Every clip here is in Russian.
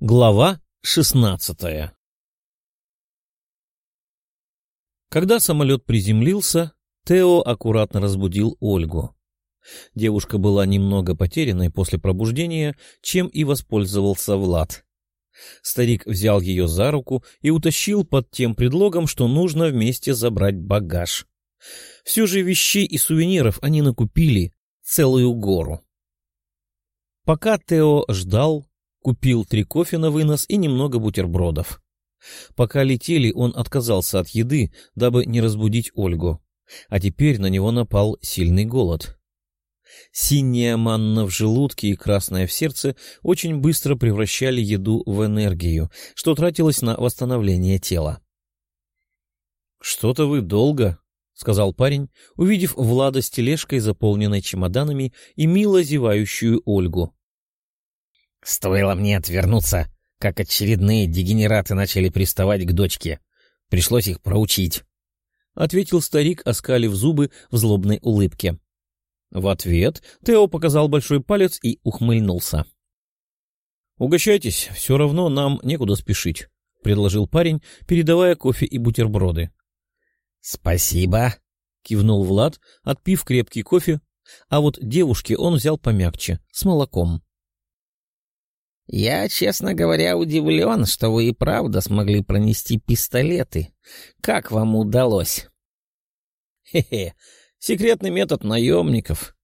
Глава шестнадцатая Когда самолет приземлился, Тео аккуратно разбудил Ольгу. Девушка была немного потерянной после пробуждения, чем и воспользовался Влад. Старик взял ее за руку и утащил под тем предлогом, что нужно вместе забрать багаж. Все же вещей и сувениров они накупили целую гору. Пока Тео ждал, Купил три кофе на вынос и немного бутербродов. Пока летели, он отказался от еды, дабы не разбудить Ольгу. А теперь на него напал сильный голод. Синяя манна в желудке и красная в сердце очень быстро превращали еду в энергию, что тратилось на восстановление тела. — Что-то вы долго, — сказал парень, увидев Влада с тележкой, заполненной чемоданами, и мило зевающую Ольгу. Стоило мне отвернуться, как очередные дегенераты начали приставать к дочке. Пришлось их проучить. — ответил старик, оскалив зубы в злобной улыбке. В ответ Тео показал большой палец и ухмыльнулся. — Угощайтесь, все равно нам некуда спешить, — предложил парень, передавая кофе и бутерброды. — Спасибо, — кивнул Влад, отпив крепкий кофе, а вот девушке он взял помягче, с молоком. Я, честно говоря, удивлен, что вы и правда смогли пронести пистолеты. Как вам удалось? Хе-хе, секретный метод наемников.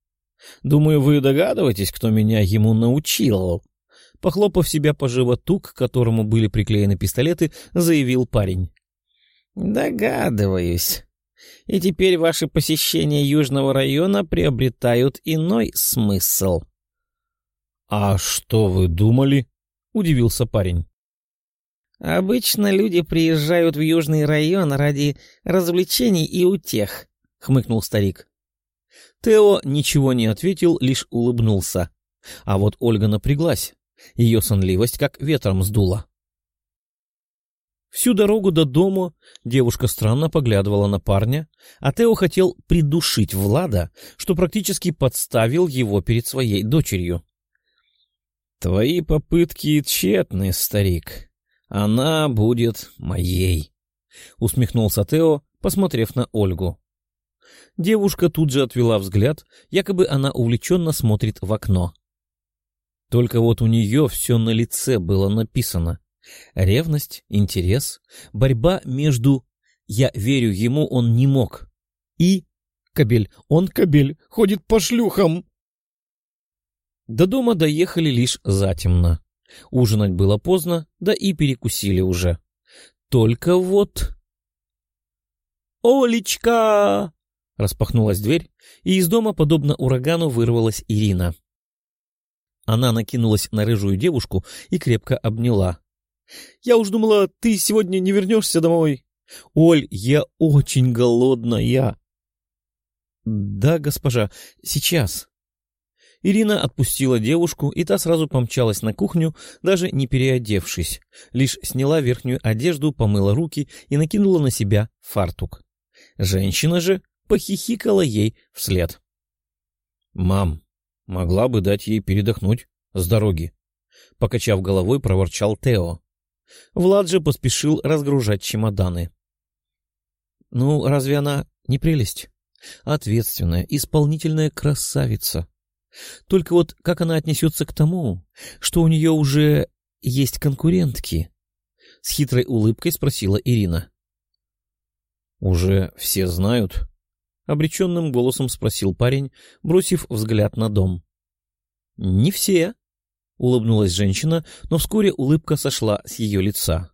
Думаю, вы догадываетесь, кто меня ему научил. Похлопав себя по животу, к которому были приклеены пистолеты, заявил парень. Догадываюсь. И теперь ваши посещения Южного района приобретают иной смысл. — «А что вы думали?» — удивился парень. «Обычно люди приезжают в Южный район ради развлечений и утех», — хмыкнул старик. Тео ничего не ответил, лишь улыбнулся. А вот Ольга напряглась. Ее сонливость как ветром сдула. Всю дорогу до дома девушка странно поглядывала на парня, а Тео хотел придушить Влада, что практически подставил его перед своей дочерью. Твои попытки тщетны, старик. Она будет моей. Усмехнулся Тео, посмотрев на Ольгу. Девушка тут же отвела взгляд, якобы она увлеченно смотрит в окно. Только вот у нее все на лице было написано. Ревность, интерес, борьба между «я верю ему, он не мог» и «кобель, он кобель, ходит по шлюхам». До дома доехали лишь затемно. Ужинать было поздно, да и перекусили уже. Только вот... «Олечка!» — распахнулась дверь, и из дома, подобно урагану, вырвалась Ирина. Она накинулась на рыжую девушку и крепко обняла. «Я уж думала, ты сегодня не вернешься домой. Оль, я очень голодная». «Да, госпожа, сейчас», Ирина отпустила девушку, и та сразу помчалась на кухню, даже не переодевшись. Лишь сняла верхнюю одежду, помыла руки и накинула на себя фартук. Женщина же похихикала ей вслед. «Мам, могла бы дать ей передохнуть с дороги», — покачав головой, проворчал Тео. Влад же поспешил разгружать чемоданы. «Ну, разве она не прелесть? Ответственная, исполнительная красавица. Только вот как она отнесется к тому, что у нее уже есть конкурентки? С хитрой улыбкой спросила Ирина. «Уже все знают?» — обреченным голосом спросил парень, бросив взгляд на дом. «Не все», — улыбнулась женщина, но вскоре улыбка сошла с ее лица.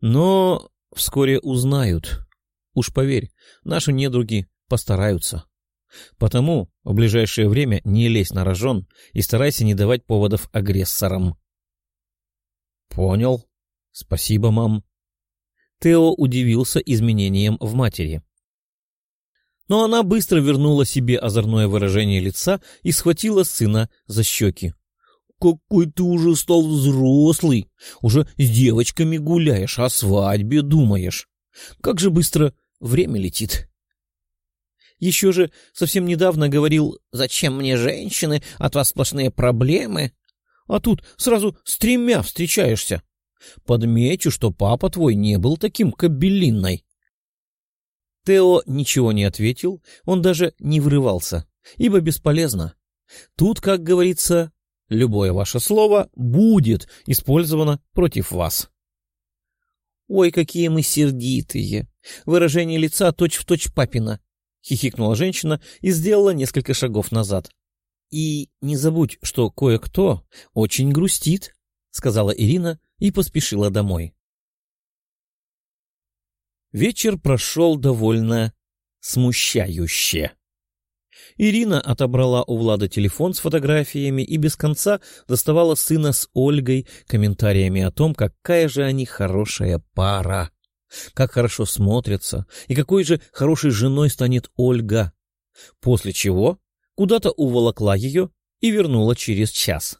«Но вскоре узнают. Уж поверь, наши недруги постараются». Потому в ближайшее время не лезь на рожон и старайся не давать поводов агрессорам. — Понял. Спасибо, мам. Тео удивился изменениям в матери. Но она быстро вернула себе озорное выражение лица и схватила сына за щеки. — Какой ты уже стал взрослый! Уже с девочками гуляешь, о свадьбе думаешь. Как же быстро время летит! Еще же совсем недавно говорил «Зачем мне женщины? От вас сплошные проблемы». А тут сразу с тремя встречаешься. Подмечу, что папа твой не был таким кабелинной. Тео ничего не ответил, он даже не врывался, ибо бесполезно. Тут, как говорится, любое ваше слово будет использовано против вас. «Ой, какие мы сердитые! Выражение лица точь-в-точь папина!» — хихикнула женщина и сделала несколько шагов назад. «И не забудь, что кое-кто очень грустит», — сказала Ирина и поспешила домой. Вечер прошел довольно смущающе. Ирина отобрала у Влада телефон с фотографиями и без конца доставала сына с Ольгой комментариями о том, какая же они хорошая пара, как хорошо смотрятся и какой же хорошей женой станет Ольга. После чего куда-то уволокла ее и вернула через час.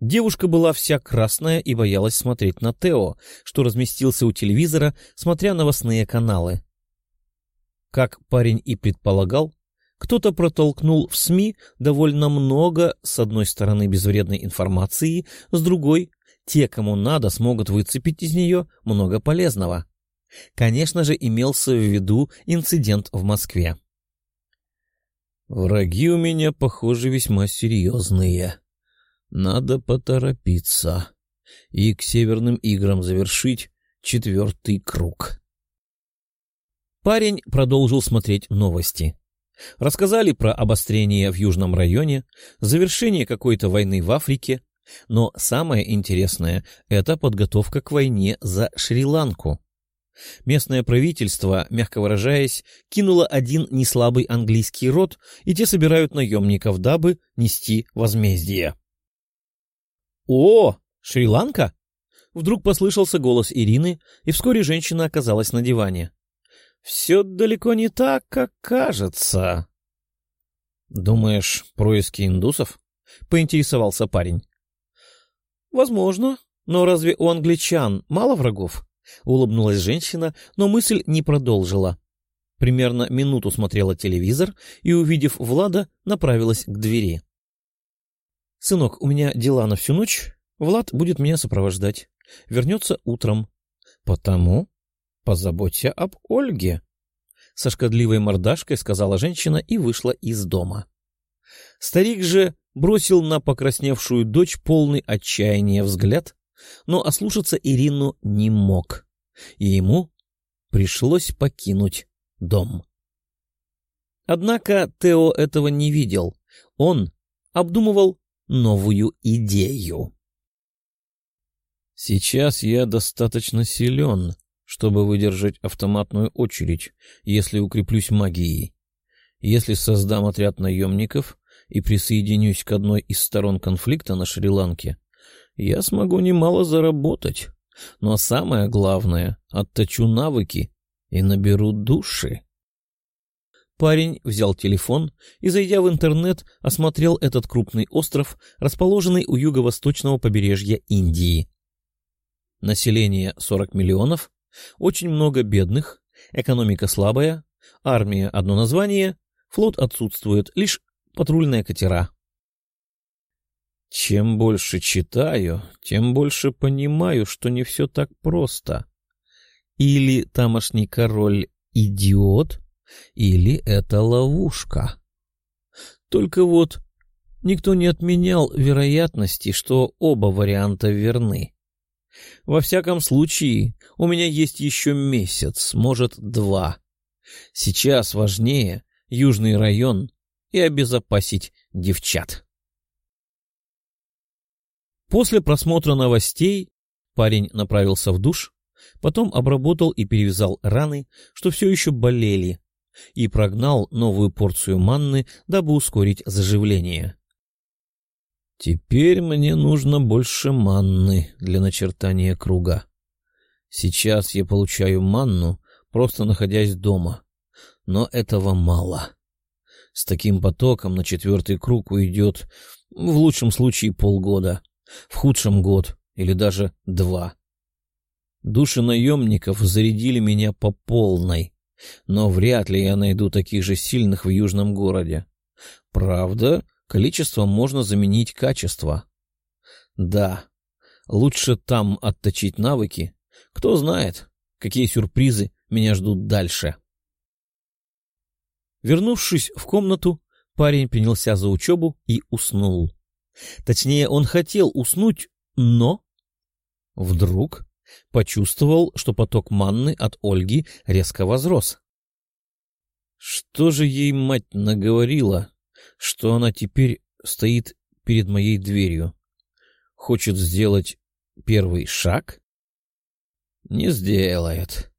Девушка была вся красная и боялась смотреть на Тео, что разместился у телевизора, смотря новостные каналы. Как парень и предполагал, кто-то протолкнул в СМИ довольно много, с одной стороны, безвредной информации, с другой — те, кому надо, смогут выцепить из нее много полезного. Конечно же, имелся в виду инцидент в Москве. «Враги у меня, похоже, весьма серьезные», надо поторопиться и к северным играм завершить четвертый круг. Парень продолжил смотреть новости. Рассказали про обострение в Южном районе, завершение какой-то войны в Африке, но самое интересное — это подготовка к войне за Шри-Ланку. Местное правительство, мягко выражаясь, кинуло один неслабый английский род, и те собирают наемников, дабы нести возмездие. «О, Шри-Ланка?» Вдруг послышался голос Ирины, и вскоре женщина оказалась на диване. «Все далеко не так, как кажется». «Думаешь, происки индусов?» — поинтересовался парень. «Возможно. Но разве у англичан мало врагов?» — улыбнулась женщина, но мысль не продолжила. Примерно минуту смотрела телевизор и, увидев Влада, направилась к двери. «Сынок, у меня дела на всю ночь. Влад будет меня сопровождать. Вернется утром. Потому позаботься об Ольге». Со шкодливой мордашкой сказала женщина и вышла из дома. Старик же бросил на покрасневшую дочь полный отчаяния взгляд, но ослушаться Ирину не мог, и ему пришлось покинуть дом. Однако Тео этого не видел. Он обдумывал новую идею. Сейчас я достаточно силен, чтобы выдержать автоматную очередь, если укреплюсь магией. Если создам отряд наемников и присоединюсь к одной из сторон конфликта на Шри-Ланке, я смогу немало заработать. Но самое главное — отточу навыки и наберу души. Парень взял телефон и, зайдя в интернет, осмотрел этот крупный остров, расположенный у юго-восточного побережья Индии. Население 40 миллионов, очень много бедных, экономика слабая, армия одно название, флот отсутствует, лишь патрульные катера. Чем больше читаю, тем больше понимаю, что не все так просто. Или тамошний король идиот, или это ловушка. Только вот никто не отменял вероятности, что оба варианта верны. Во всяком случае, у меня есть еще месяц, может, два. Сейчас важнее южный район и обезопасить девчат. После просмотра новостей парень направился в душ, потом обработал и перевязал раны, что все еще болели, и прогнал новую порцию манны, дабы ускорить заживление. Теперь мне нужно больше манны для начертания круга. Сейчас я получаю манну, просто находясь дома. Но этого мало. С таким потоком на четвертый круг уйдет в лучшем случае полгода, в худшем год или даже два. Души наемников зарядили меня по полной, но вряд ли я найду таких же сильных в южном городе. Правда, количеством можно заменить качество. Да, лучше там отточить навыки. Кто знает, какие сюрпризы меня ждут дальше. Вернувшись в комнату, парень принялся за учебу и уснул. Точнее, он хотел уснуть, но... Вдруг почувствовал, что поток манны от Ольги резко возрос. Что же ей мать наговорила, что она теперь стоит перед моей дверью? Хочет сделать первый шаг? Не сделает.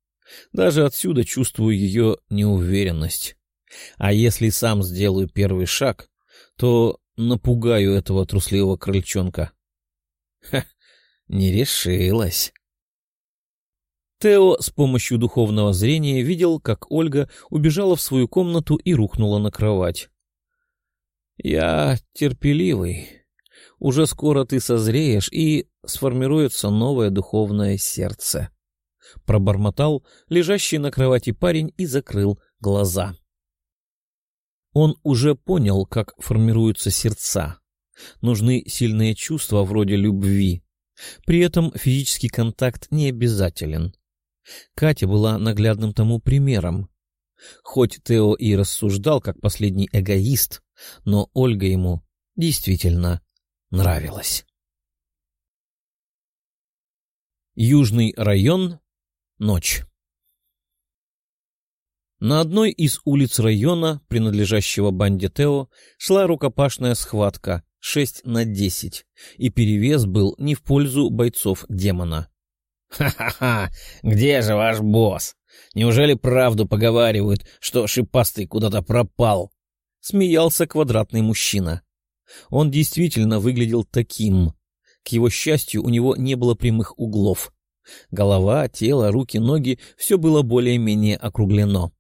Даже отсюда чувствую ее неуверенность. А если сам сделаю первый шаг, то напугаю этого трусливого крыльчонка. Ха, не решилась. Тео с помощью духовного зрения видел, как Ольга убежала в свою комнату и рухнула на кровать. «Я терпеливый. Уже скоро ты созреешь, и сформируется новое духовное сердце», — пробормотал лежащий на кровати парень и закрыл глаза. Он уже понял, как формируются сердца. Нужны сильные чувства вроде любви. При этом физический контакт не обязателен. Катя была наглядным тому примером. Хоть Тео и рассуждал как последний эгоист, но Ольга ему действительно нравилась. Южный район. Ночь. На одной из улиц района, принадлежащего банде Тео, шла рукопашная схватка 6 на 10, и перевес был не в пользу бойцов демона. «Ха-ха-ха! Где же ваш босс? Неужели правду поговаривают, что шипастый куда-то пропал?» — смеялся квадратный мужчина. Он действительно выглядел таким. К его счастью, у него не было прямых углов. Голова, тело, руки, ноги — все было более-менее округлено.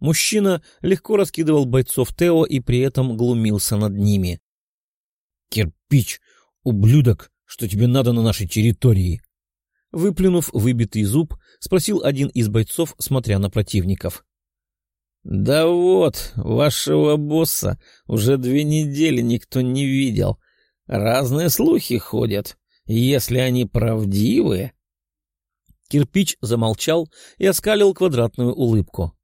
Мужчина легко раскидывал бойцов Тео и при этом глумился над ними. — Кирпич, ублюдок, что тебе надо на нашей территории? Выплюнув выбитый зуб, спросил один из бойцов, смотря на противников. — Да вот, вашего босса уже две недели никто не видел. Разные слухи ходят. Если они правдивы... Кирпич замолчал и оскалил квадратную улыбку.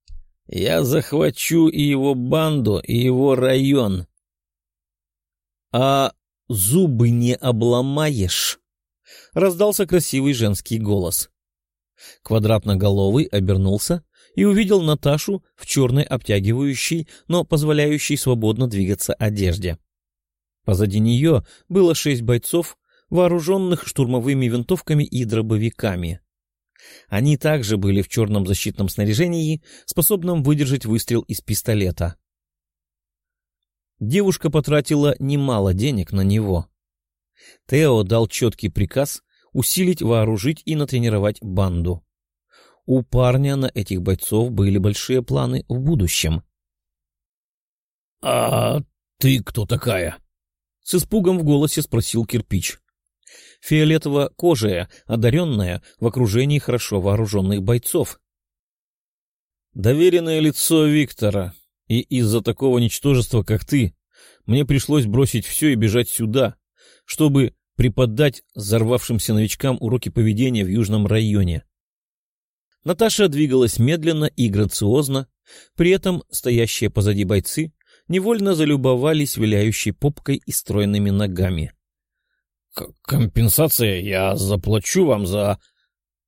Я захвачу и его банду, и его район. — А зубы не обломаешь? — раздался красивый женский голос. Квадратноголовый обернулся и увидел Наташу в черной обтягивающей, но позволяющей свободно двигаться одежде. Позади нее было шесть бойцов, вооруженных штурмовыми винтовками и дробовиками. Они также были в черном защитном снаряжении, способном выдержать выстрел из пистолета. Девушка потратила немало денег на него. Тео дал четкий приказ усилить, вооружить и натренировать банду. У парня на этих бойцов были большие планы в будущем. — А ты кто такая? — с испугом в голосе спросил кирпич фиолетово-кожая, одаренная в окружении хорошо вооруженных бойцов. «Доверенное лицо Виктора, и из-за такого ничтожества, как ты, мне пришлось бросить все и бежать сюда, чтобы преподать взорвавшимся новичкам уроки поведения в Южном районе». Наташа двигалась медленно и грациозно, при этом стоящие позади бойцы невольно залюбовались виляющей попкой и стройными ногами. «Компенсация я заплачу вам за...»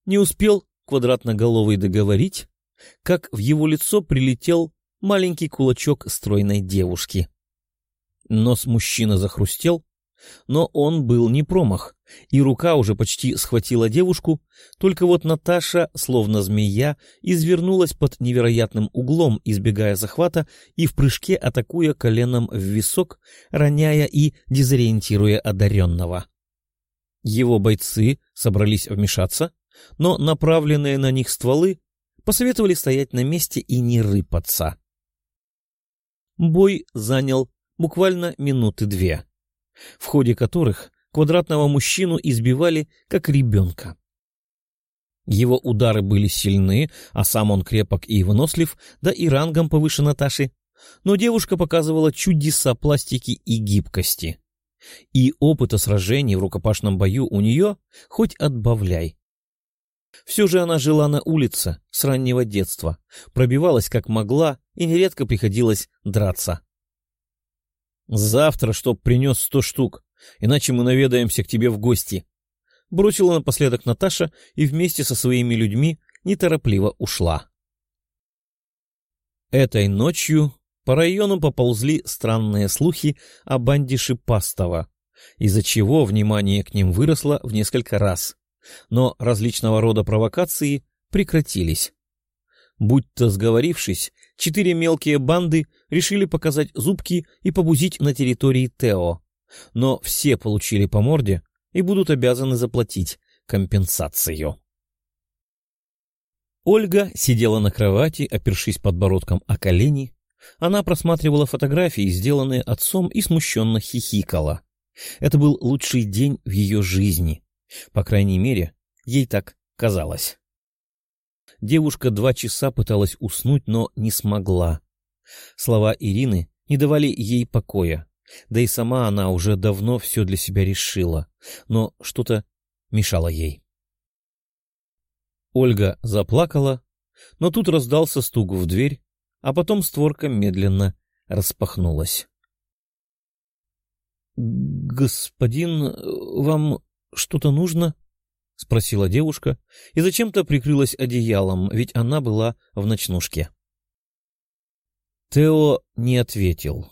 Не успел квадратноголовый договорить, как в его лицо прилетел маленький кулачок стройной девушки. Нос мужчины захрустел, но он был не промах, и рука уже почти схватила девушку, только вот Наташа, словно змея, извернулась под невероятным углом, избегая захвата и в прыжке атакуя коленом в висок, роняя и дезориентируя одаренного. Его бойцы собрались вмешаться, но направленные на них стволы посоветовали стоять на месте и не рыпаться. Бой занял буквально минуты две, в ходе которых квадратного мужчину избивали как ребенка. Его удары были сильны, а сам он крепок и вынослив, да и рангом повыше Наташи, но девушка показывала чудеса пластики и гибкости. И опыта сражений в рукопашном бою у нее хоть отбавляй. Все же она жила на улице с раннего детства, пробивалась как могла и нередко приходилось драться. «Завтра, чтоб принес сто штук, иначе мы наведаемся к тебе в гости», — бросила напоследок Наташа и вместе со своими людьми неторопливо ушла. Этой ночью по району поползли странные слухи о банде Шипастова, из-за чего внимание к ним выросло в несколько раз. Но различного рода провокации прекратились. Будь-то сговорившись, четыре мелкие банды решили показать зубки и побузить на территории Тео. Но все получили по морде и будут обязаны заплатить компенсацию. Ольга сидела на кровати, опершись подбородком о колени, она просматривала фотографии, сделанные отцом, и смущенно хихикала. Это был лучший день в ее жизни. По крайней мере, ей так казалось. Девушка два часа пыталась уснуть, но не смогла. Слова Ирины не давали ей покоя. Да и сама она уже давно все для себя решила, но что-то мешало ей. Ольга заплакала, но тут раздался стук в дверь, а потом створка медленно распахнулась. — Господин, вам что-то нужно? — спросила девушка и зачем-то прикрылась одеялом, ведь она была в ночнушке. Тео не ответил.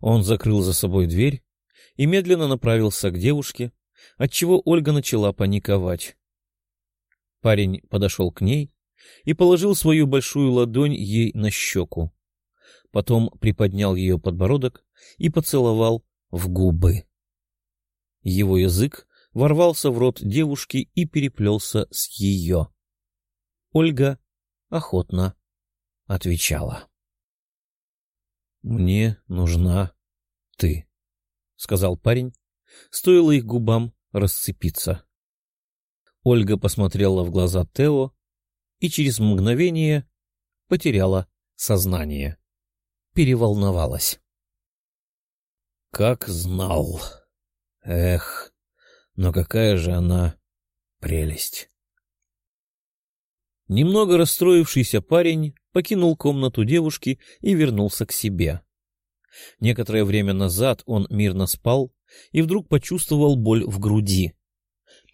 Он закрыл за собой дверь и медленно направился к девушке, отчего Ольга начала паниковать. Парень подошел к ней и положил свою большую ладонь ей на щеку. Потом приподнял ее подбородок и поцеловал в губы. Его язык ворвался в рот девушки и переплелся с ее. Ольга охотно отвечала. — Мне нужна ты, — сказал парень. Стоило их губам расцепиться. Ольга посмотрела в глаза Тео и через мгновение потеряла сознание. Переволновалась. Как знал. Эх, но какая же она прелесть. Немного расстроившийся парень покинул комнату девушки и вернулся к себе. Некоторое время назад он мирно спал и вдруг почувствовал боль в груди.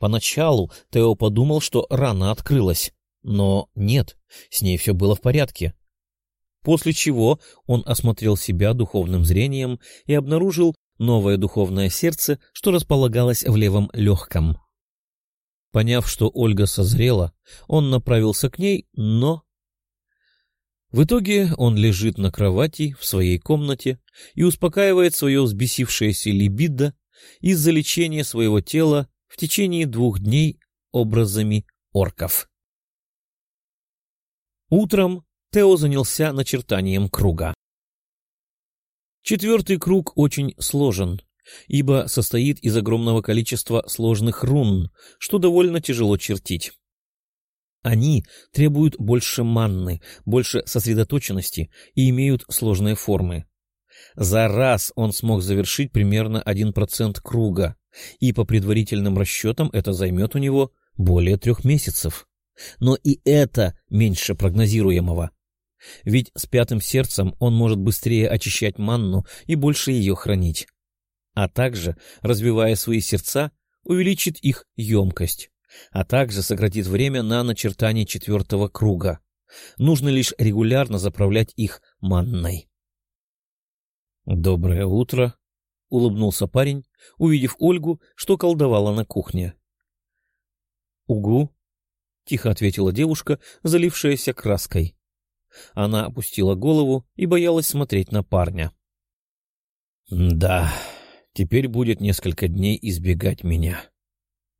Поначалу Тео подумал, что рана открылась, но нет, с ней все было в порядке. После чего он осмотрел себя духовным зрением и обнаружил новое духовное сердце, что располагалось в левом легком. Поняв, что Ольга созрела, он направился к ней, но... В итоге он лежит на кровати в своей комнате и успокаивает свое взбесившееся либидо из-за лечения своего тела в течение двух дней образами орков. Утром Тео занялся начертанием круга. Четвертый круг очень сложен, ибо состоит из огромного количества сложных рун, что довольно тяжело чертить. Они требуют больше манны, больше сосредоточенности и имеют сложные формы. За раз он смог завершить примерно 1% круга, и по предварительным расчетам это займет у него более трех месяцев. Но и это меньше прогнозируемого. Ведь с пятым сердцем он может быстрее очищать манну и больше ее хранить. А также, развивая свои сердца, увеличит их емкость, а также сократит время на начертание четвертого круга. Нужно лишь регулярно заправлять их манной. «Доброе утро», — улыбнулся парень, увидев Ольгу, что колдовала на кухне. «Угу», — тихо ответила девушка, залившаяся краской. Она опустила голову и боялась смотреть на парня. «Да, теперь будет несколько дней избегать меня.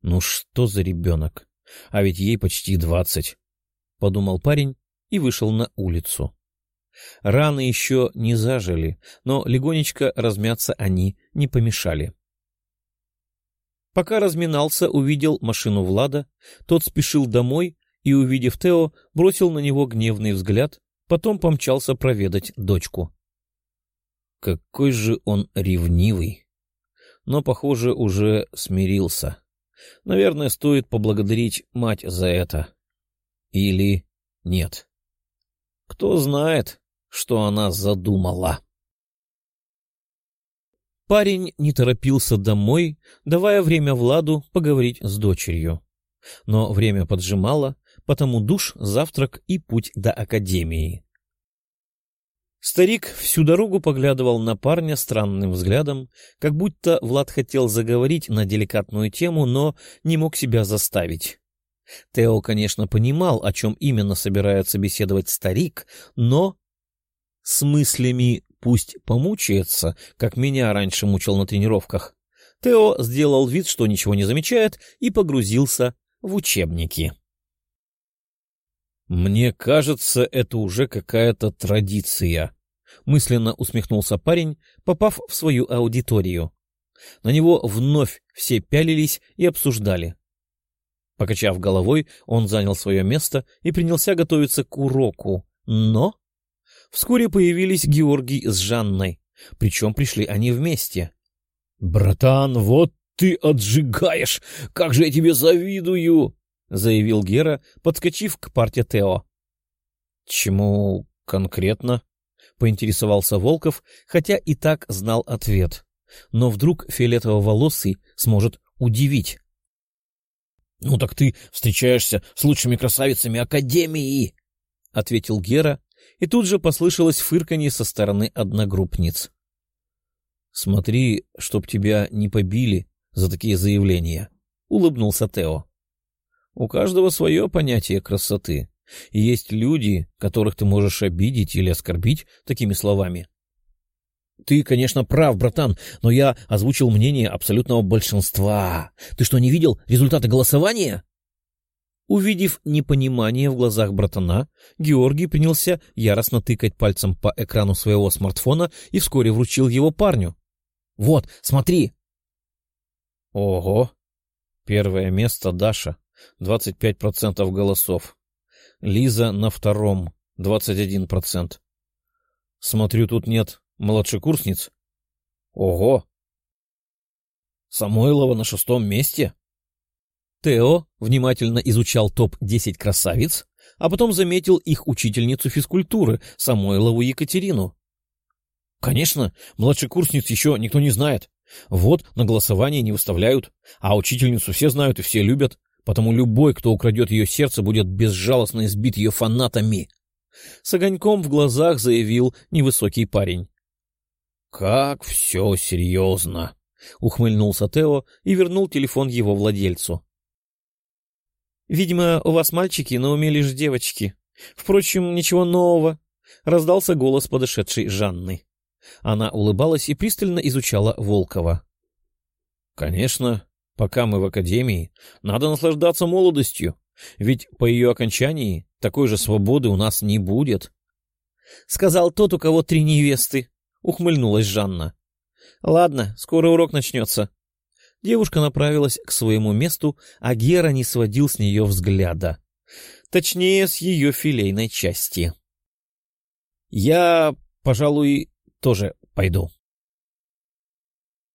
Ну что за ребенок? А ведь ей почти двадцать», — подумал парень и вышел на улицу. Раны еще не зажили, но легонечко размяться они не помешали. Пока разминался, увидел машину Влада, тот спешил домой и, увидев Тео, бросил на него гневный взгляд, потом помчался проведать дочку. Какой же он ревнивый. Но, похоже, уже смирился. Наверное, стоит поблагодарить мать за это. Или нет. Кто знает, что она задумала. Парень не торопился домой, давая время Владу поговорить с дочерью. Но время поджимало, потому душ, завтрак и путь до академии. Старик всю дорогу поглядывал на парня странным взглядом, как будто Влад хотел заговорить на деликатную тему, но не мог себя заставить. Тео, конечно, понимал, о чем именно собирается беседовать старик, но с мыслями «пусть помучается», как меня раньше мучил на тренировках, Тео сделал вид, что ничего не замечает, и погрузился в учебники. «Мне кажется, это уже какая-то традиция», — мысленно усмехнулся парень, попав в свою аудиторию. На него вновь все пялились и обсуждали. Покачав головой, он занял свое место и принялся готовиться к уроку. Но вскоре появились Георгий с Жанной, причем пришли они вместе. — Братан, вот ты отжигаешь! Как же я тебе завидую! — заявил Гера, подскочив к парте Тео. — Чему конкретно? — поинтересовался Волков, хотя и так знал ответ. Но вдруг фиолетово-волосый сможет удивить. — Ну так ты встречаешься с лучшими красавицами Академии! — ответил Гера, и тут же послышалось фырканье со стороны одногруппниц. — Смотри, чтоб тебя не побили за такие заявления, — улыбнулся Тео. У каждого свое понятие красоты, есть люди, которых ты можешь обидеть или оскорбить такими словами. Ты, конечно, прав, братан, но я озвучил мнение абсолютного большинства. Ты что, не видел результаты голосования? Увидев непонимание в глазах братана, Георгий принялся яростно тыкать пальцем по экрану своего смартфона и вскоре вручил его парню. — Вот, смотри! — Ого! Первое место Даша. 25% голосов. Лиза на втором, 21%. Смотрю, тут нет младшекурсниц. Ого! Самойлова на шестом месте? Тео внимательно изучал топ-10 красавиц, а потом заметил их учительницу физкультуры, Самойлову Екатерину. Конечно, младшекурсниц еще никто не знает. Вот, на голосование не выставляют, а учительницу все знают и все любят потому любой, кто украдет ее сердце, будет безжалостно избит ее фанатами. С огоньком в глазах заявил невысокий парень. — Как все серьезно! — ухмыльнулся Тео и вернул телефон его владельцу. — Видимо, у вас мальчики, но уме лишь девочки. Впрочем, ничего нового. — раздался голос подошедшей Жанны. Она улыбалась и пристально изучала Волкова. — Конечно, Пока мы в академии, надо наслаждаться молодостью, ведь по ее окончании такой же свободы у нас не будет. — Сказал тот, у кого три невесты, — ухмыльнулась Жанна. — Ладно, скоро урок начнется. Девушка направилась к своему месту, а Гера не сводил с нее взгляда. Точнее, с ее филейной части. — Я, пожалуй, тоже пойду.